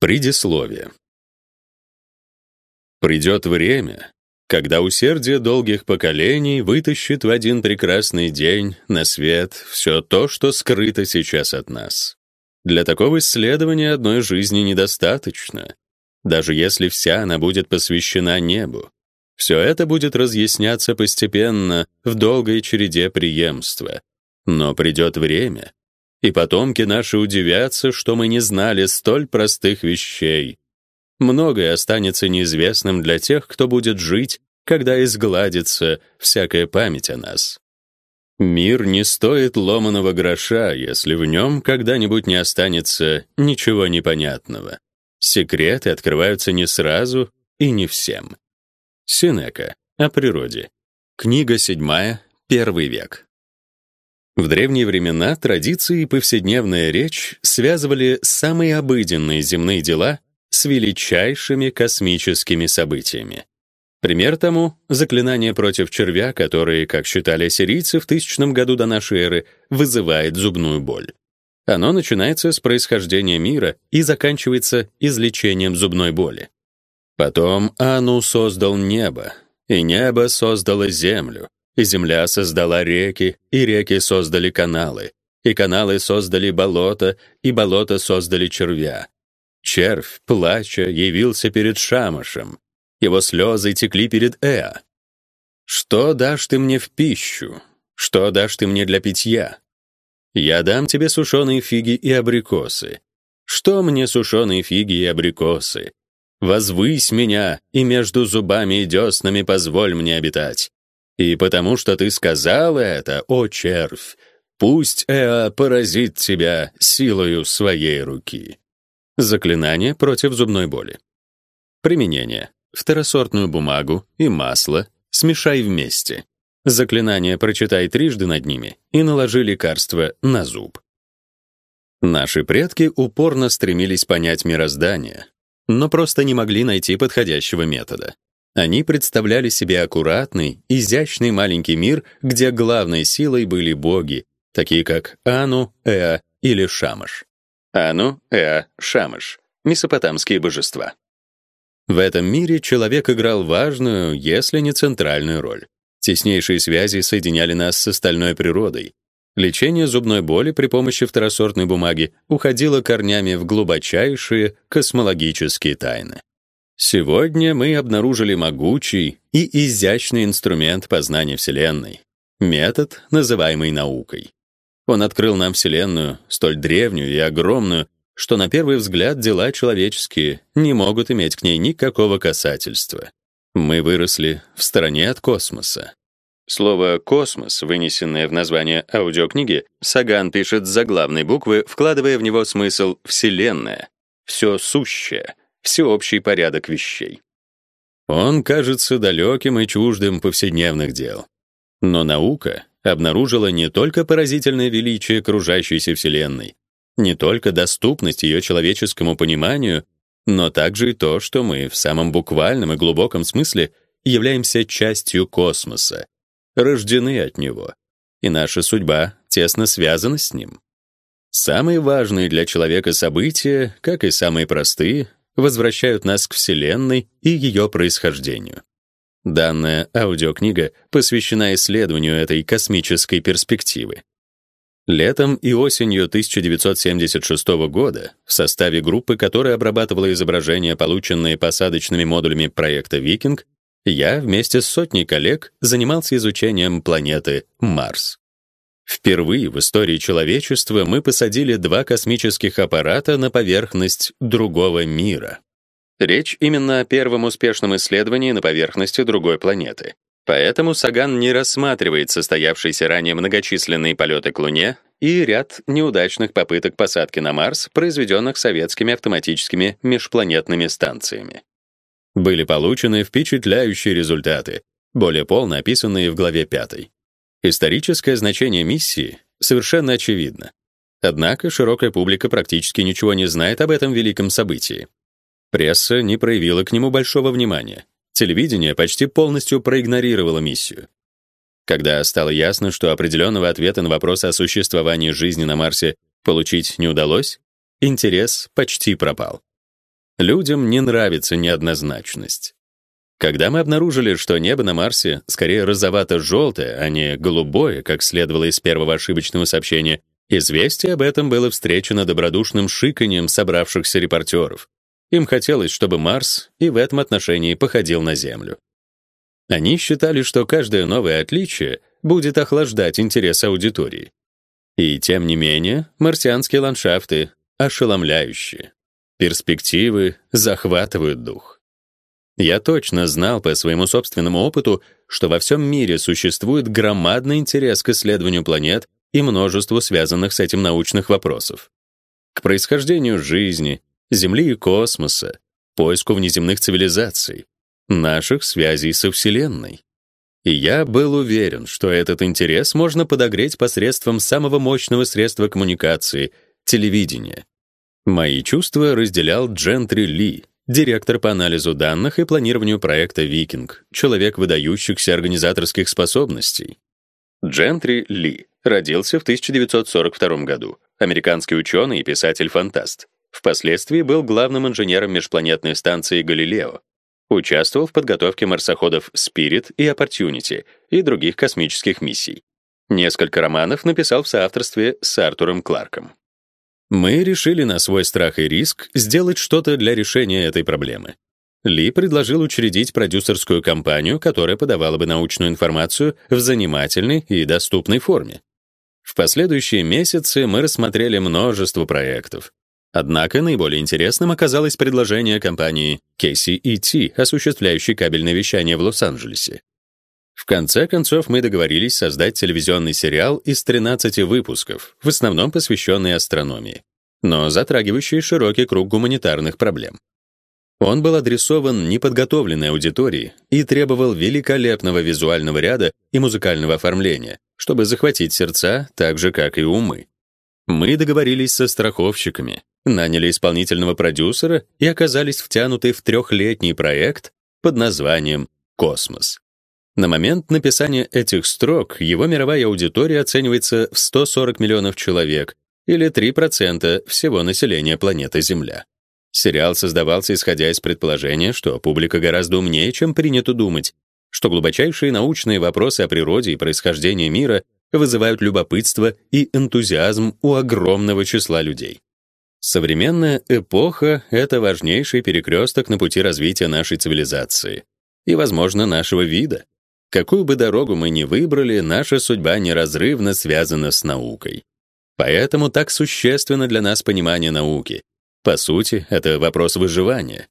Предисловие. Придет время, когда усердие долгих поколений вытащит в один прекрасный день на свет все то, что скрыто сейчас от нас. Для такого исследования одной жизни недостаточно, даже если вся она будет посвящена небу. Все это будет разъясняться постепенно в долгой череде преемства. Но придет время, и потомки наши удивятся, что мы не знали столь простых вещей. Многое останется неизвестным для тех, кто будет жить, когда изгладится всякая память о нас. Мир не стоит ломаного гроша, если в нем когда-нибудь не останется ничего непонятного. Секреты открываются не сразу и не всем. Синека о природе. Книга седьмая, первый век. В древние времена традиции и повседневная речь связывали самые обыденные земные дела с величайшими космическими событиями. Пример тому — заклинание против червя, которое, как считали ассирийцы в тысячном году до нашей эры, вызывает зубную боль. Оно начинается с происхождения мира и заканчивается излечением зубной боли. Потом Ану создал небо, и небо создало землю, и земля создала реки, и реки создали каналы, и каналы создали болота, и болота создали червя. Червь, плача, явился перед Шамашем. Его слезы текли перед Эа. «Что дашь ты мне в пищу? Что дашь ты мне для питья? Я дам тебе сушеные фиги и абрикосы. Что мне сушеные фиги и абрикосы? Возвысь меня, и между зубами и деснами позволь мне обитать. И потому что ты сказал это, о червь, пусть Эа поразит тебя силою своей руки. Заклинание против зубной боли. Применение. Второсортную бумагу и масло смешай вместе. Заклинание прочитай трижды над ними и наложи лекарство на зуб. Наши предки упорно стремились понять мироздание, но просто не могли найти подходящего метода. Они представляли себе аккуратный, изящный маленький мир, где главной силой были боги, такие как Ану, Эа или Шамаш. Ану, Эа, Шамаш — месопотамские божества. В этом мире человек играл важную, если не центральную роль. Теснейшие связи соединяли нас с остальной природой. Лечение зубной боли при помощи второсортной бумаги уходило корнями в глубочайшие космологические тайны. Сегодня мы обнаружили могучий и изящный инструмент познания Вселенной — метод, называемый наукой. Он открыл нам Вселенную, столь древнюю и огромную, что на первый взгляд дела человеческие не могут иметь к ней никакого касательства. Мы выросли в стороне от космоса. Слово «космос», вынесенное в название аудиокниги, Саган пишет с заглавной буквы, вкладывая в него смысл «вселенная», «все сущее», всеобщий порядок вещей. Он кажется далеким и чуждым повседневных дел. Но наука обнаружила не только поразительное величие окружающейся Вселенной, не только доступность ее человеческому пониманию, но также и то, что мы в самом буквальном и глубоком смысле являемся частью космоса, рождены от него, и наша судьба тесно связана с ним. Самые важные для человека события, как и самые простые, возвращают нас к Вселенной и ее происхождению. Данная аудиокнига посвящена исследованию этой космической перспективы. Летом и осенью 1976 года в составе группы, которая обрабатывала изображения, полученные посадочными модулями проекта Викинг, я вместе с сотней коллег занимался изучением планеты Марс. Впервые в истории человечества мы посадили два космических аппарата на поверхность другого мира. Речь именно о первом успешном исследовании на поверхности другой планеты. Поэтому Саган не рассматривает состоявшиеся ранее многочисленные полеты к Луне и ряд неудачных попыток посадки на Марс, произведенных советскими автоматическими межпланетными станциями. Были получены впечатляющие результаты, более полно описанные в главе 5. Историческое значение миссии совершенно очевидно. Однако широкая публика практически ничего не знает об этом великом событии. Пресса не проявила к нему большого внимания. Телевидение почти полностью проигнорировало миссию. Когда стало ясно, что определенного ответа на вопрос о существовании жизни на Марсе получить не удалось, интерес почти пропал. Людям не нравится неоднозначность. Когда мы обнаружили, что небо на Марсе скорее розовато-желтое, а не голубое, как следовало из первого ошибочного сообщения, известие об этом было встречено добродушным шиканьем собравшихся репортеров. Им хотелось, чтобы Марс и в этом отношении походил на Землю. Они считали, что каждое новое отличие будет охлаждать интерес аудитории. И тем не менее, марсианские ландшафты ошеломляющие. Перспективы захватывают дух. Я точно знал по своему собственному опыту, что во всем мире существует громадный интерес к исследованию планет и множеству связанных с этим научных вопросов. К происхождению жизни, Земли и космоса, поиску внеземных цивилизаций, наших связей со Вселенной. И я был уверен, что этот интерес можно подогреть посредством самого мощного средства коммуникации — телевидения. Мои чувства разделял Джентри Ли, директор по анализу данных и планированию проекта «Викинг», человек выдающихся организаторских способностей. Джентри Ли родился в 1942 году, американский ученый и писатель-фантаст. Впоследствии был главным инженером межпланетной станции «Галилео». Участвовал в подготовке марсоходов «Спирит» и «Opportunity» и других космических миссий. Несколько романов написал в соавторстве с Артуром Кларком. Мы решили на свой страх и риск сделать что-то для решения этой проблемы. Ли предложил учредить продюсерскую компанию, которая подавала бы научную информацию в занимательной и доступной форме. В последующие месяцы мы рассмотрели множество проектов. Однако наиболее интересным оказалось предложение компании KCET, осуществляющей кабельное вещание в Лос-Анджелесе. В конце концов мы договорились создать телевизионный сериал из 13 выпусков, в основном посвященный астрономии, но затрагивающий широкий круг гуманитарных проблем. Он был адресован неподготовленной аудитории и требовал великолепного визуального ряда и музыкального оформления, чтобы захватить сердца так же, как и умы. Мы договорились со страховщиками, наняли исполнительного продюсера и оказались втянуты в трехлетний проект под названием «Космос». На момент написания этих строк его мировая аудитория оценивается в 140 миллионов человек или 3% всего населения планеты Земля. Сериал создавался исходя из предположения, что публика гораздо умнее, чем принято думать, что глубочайшие научные вопросы о природе и происхождении мира вызывают любопытство и энтузиазм у огромного числа людей. Современная эпоха — это важнейший перекресток на пути развития нашей цивилизации и, возможно, нашего вида. Какую бы дорогу мы ни выбрали, наша судьба неразрывно связана с наукой. Поэтому так существенно для нас понимание науки. По сути, это вопрос выживания.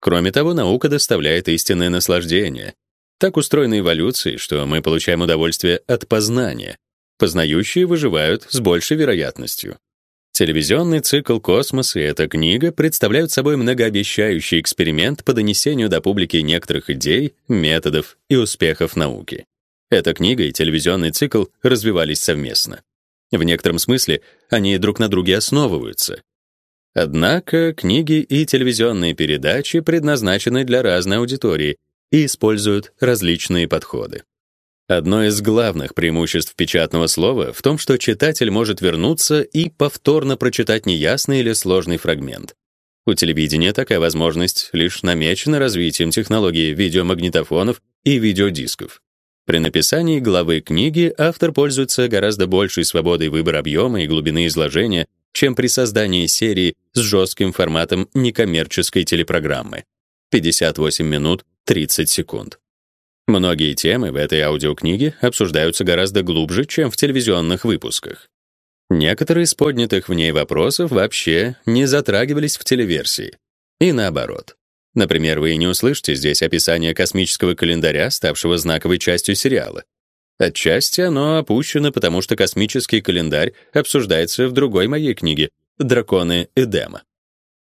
Кроме того, наука доставляет истинное наслаждение. Так устроена эволюция, что мы получаем удовольствие от познания. Познающие выживают с большей вероятностью. Телевизионный цикл «Космос» и эта книга представляют собой многообещающий эксперимент по донесению до публики некоторых идей, методов и успехов науки. Эта книга и телевизионный цикл развивались совместно. В некотором смысле они друг на друге основываются. Однако книги и телевизионные передачи предназначены для разной аудитории и используют различные подходы. Одно из главных преимуществ печатного слова в том, что читатель может вернуться и повторно прочитать неясный или сложный фрагмент. У телевидения такая возможность лишь намечена развитием технологии видеомагнитофонов и видеодисков. При написании главы книги автор пользуется гораздо большей свободой выбора объема и глубины изложения, чем при создании серии с жестким форматом некоммерческой телепрограммы. 58 минут 30 секунд. Многие темы в этой аудиокниге обсуждаются гораздо глубже, чем в телевизионных выпусках. Некоторые из поднятых в ней вопросов вообще не затрагивались в телеверсии. И наоборот. Например, вы не услышите здесь описание космического календаря, ставшего знаковой частью сериала. Отчасти оно опущено, потому что космический календарь обсуждается в другой моей книге «Драконы Эдема».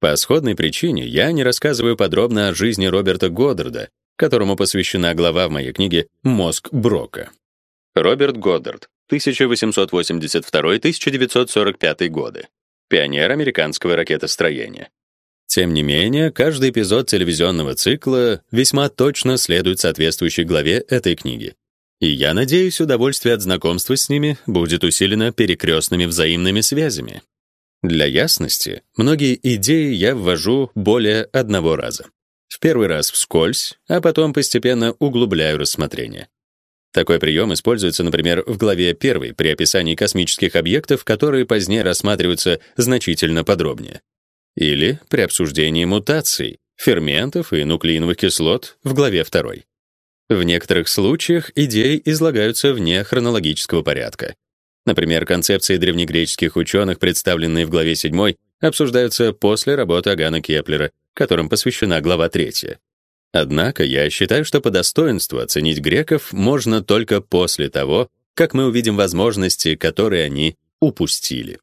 По сходной причине я не рассказываю подробно о жизни Роберта Годдарда, которому посвящена глава в моей книге «Мозг Брока». Роберт Годдард, 1882-1945 годы. Пионер американского ракетостроения. Тем не менее, каждый эпизод телевизионного цикла весьма точно следует соответствующей главе этой книги. И я надеюсь, удовольствие от знакомства с ними будет усилено перекрестными взаимными связями. Для ясности, многие идеи я ввожу более одного раза. В первый раз вскользь, а потом постепенно углубляю рассмотрение. Такой прием используется, например, в главе 1 при описании космических объектов, которые позднее рассматриваются значительно подробнее. Или при обсуждении мутаций, ферментов и нуклеиновых кислот в главе 2. В некоторых случаях идеи излагаются вне хронологического порядка. Например, концепции древнегреческих ученых, представленные в главе 7, обсуждаются после работы Агана Кеплера, которым посвящена глава 3. Однако я считаю, что по достоинству оценить греков можно только после того, как мы увидим возможности, которые они упустили.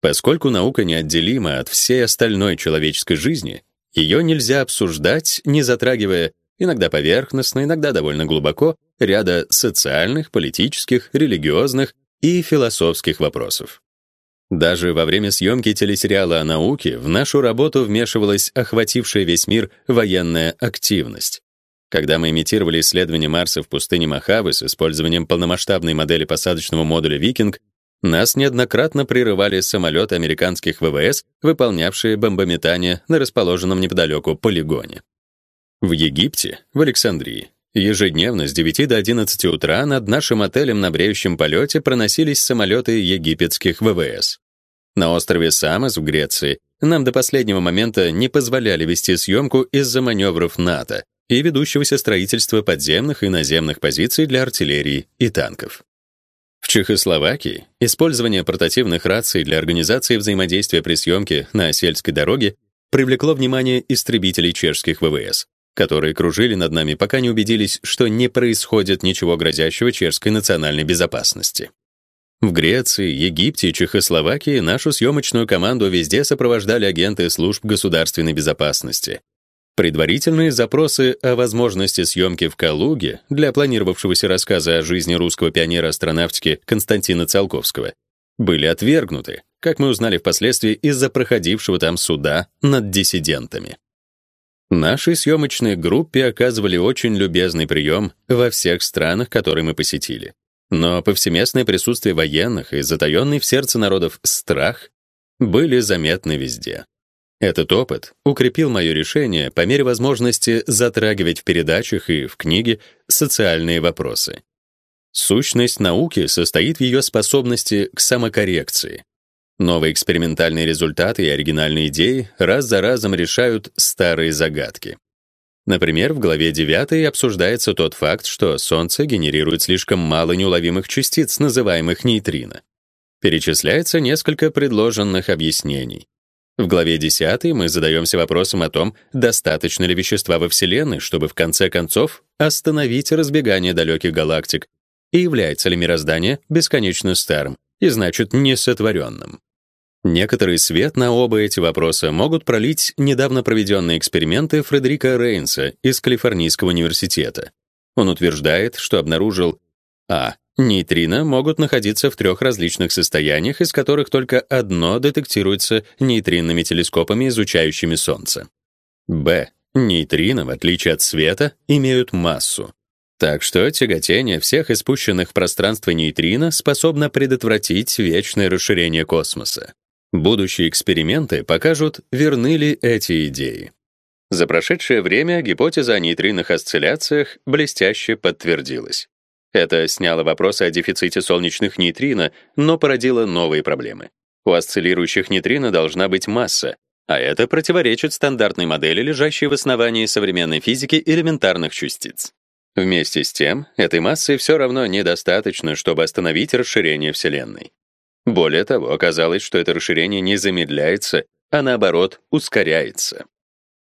Поскольку наука неотделима от всей остальной человеческой жизни, ее нельзя обсуждать, не затрагивая иногда поверхностно, иногда довольно глубоко ряда социальных, политических, религиозных и философских вопросов. Даже во время съемки телесериала о науке в нашу работу вмешивалась охватившая весь мир военная активность. Когда мы имитировали исследование Марса в пустыне Мохаве с использованием полномасштабной модели посадочного модуля Викинг, нас неоднократно прерывали самолеты американских ВВС, выполнявшие бомбометание на расположенном неподалеку полигоне. В Египте, в Александрии, ежедневно с 9 до 11 утра над нашим отелем на бреющем полете проносились самолеты египетских ВВС. На острове Самос в Греции нам до последнего момента не позволяли вести съемку из-за маневров НАТО и ведущегося строительства подземных и наземных позиций для артиллерии и танков. В Чехословакии использование портативных раций для организации взаимодействия при съемке на сельской дороге привлекло внимание истребителей чешских ВВС, которые кружили над нами, пока не убедились, что не происходит ничего грозящего чешской национальной безопасности. В Греции, Египте и Чехословакии нашу съемочную команду везде сопровождали агенты служб государственной безопасности, Предварительные запросы о возможности съемки в Калуге для планировавшегося рассказа о жизни русского пионера астронавтики Константина Циолковского были отвергнуты, как мы узнали впоследствии из-за проходившего там суда над диссидентами. Нашей съемочной группе оказывали очень любезный прием во всех странах, которые мы посетили. Но повсеместное присутствие военных и затаённый в сердце народов страх были заметны везде. Этот опыт укрепил мое решение по мере возможности затрагивать в передачах и в книге социальные вопросы. Сущность науки состоит в ее способности к самокоррекции. Новые экспериментальные результаты и оригинальные идеи раз за разом решают старые загадки. Например, в главе 9 обсуждается тот факт, что Солнце генерирует слишком мало неуловимых частиц, называемых нейтрино. Перечисляется несколько предложенных объяснений. В главе 10 мы задаемся вопросом о том, достаточно ли вещества во Вселенной, чтобы в конце концов остановить разбегание далеких галактик, и является ли мироздание бесконечно старым и значит несотворенным. Некоторый свет на оба эти вопроса могут пролить недавно проведенные эксперименты Фредерика Рейнса из Калифорнийского университета. Он утверждает, что обнаружил а. Нейтрино могут находиться в трех различных состояниях, из которых только одно детектируется нейтринными телескопами, изучающими Солнце. Б. Нейтрино, в отличие от света, имеют массу. Так что тяготение всех испущенных в пространство нейтрино способно предотвратить вечное расширение космоса. Будущие эксперименты покажут, верны ли эти идеи. За прошедшее время гипотеза о нейтринных осцилляциях блестяще подтвердилась. Это сняло вопросы о дефиците солнечных нейтрино, но породило новые проблемы. У осциллирующих нейтрино должна быть масса, а это противоречит стандартной модели, лежащей в основании современной физики элементарных частиц. Вместе с тем, этой массы все равно недостаточно, чтобы остановить расширение Вселенной. Более того, оказалось, что это расширение не замедляется, а наоборот, ускоряется.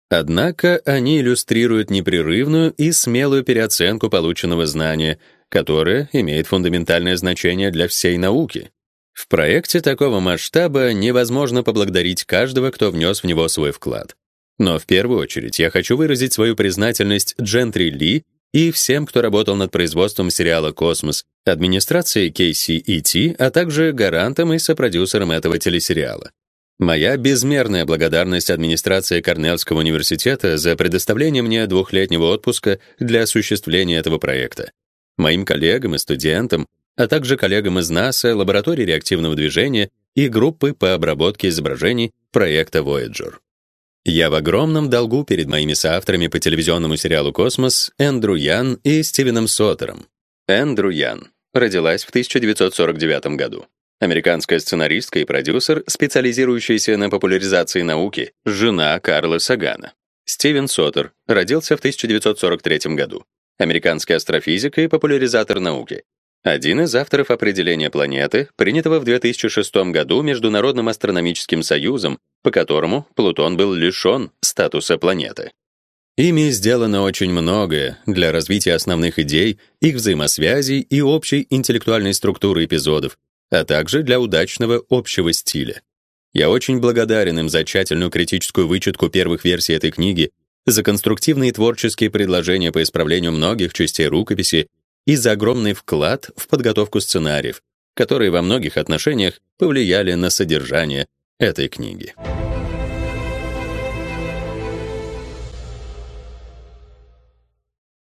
Однако они иллюстрируют непрерывную и смелую переоценку полученного знания, которое имеет фундаментальное значение для всей науки. В проекте такого масштаба невозможно поблагодарить каждого, кто внес в него свой вклад. Но в первую очередь я хочу выразить свою признательность Джентри Ли и всем, кто работал над производством сериала «Космос», администрации KCET, а также гарантам и сопродюсерам этого телесериала. Моя безмерная благодарность администрации Корнельского университета за предоставление мне двухлетнего отпуска для осуществления этого проекта моим коллегам и студентам, а также коллегам из НАСА, лаборатории реактивного движения и группы по обработке изображений проекта Voyager. Я в огромном долгу перед моими соавторами по телевизионному сериалу Космос Эндрю Ян и Стивеном Сотером. Эндрю Ян родилась в 1949 году. Американская сценаристка и продюсер, специализирующаяся на популяризации науки, жена Карла Сагана. Стивен Сотер родился в 1943 году. Американский астрофизик и популяризатор науки. Один из авторов определения планеты, принятого в 2006 году Международным астрономическим союзом, по которому Плутон был лишен статуса планеты. Ими сделано очень многое для развития основных идей, их взаимосвязей и общей интеллектуальной структуры эпизодов, а также для удачного общего стиля. Я очень благодарен им за тщательную критическую вычетку первых версий этой книги, за конструктивные творческие предложения по исправлению многих частей рукописи и за огромный вклад в подготовку сценариев, которые во многих отношениях повлияли на содержание этой книги.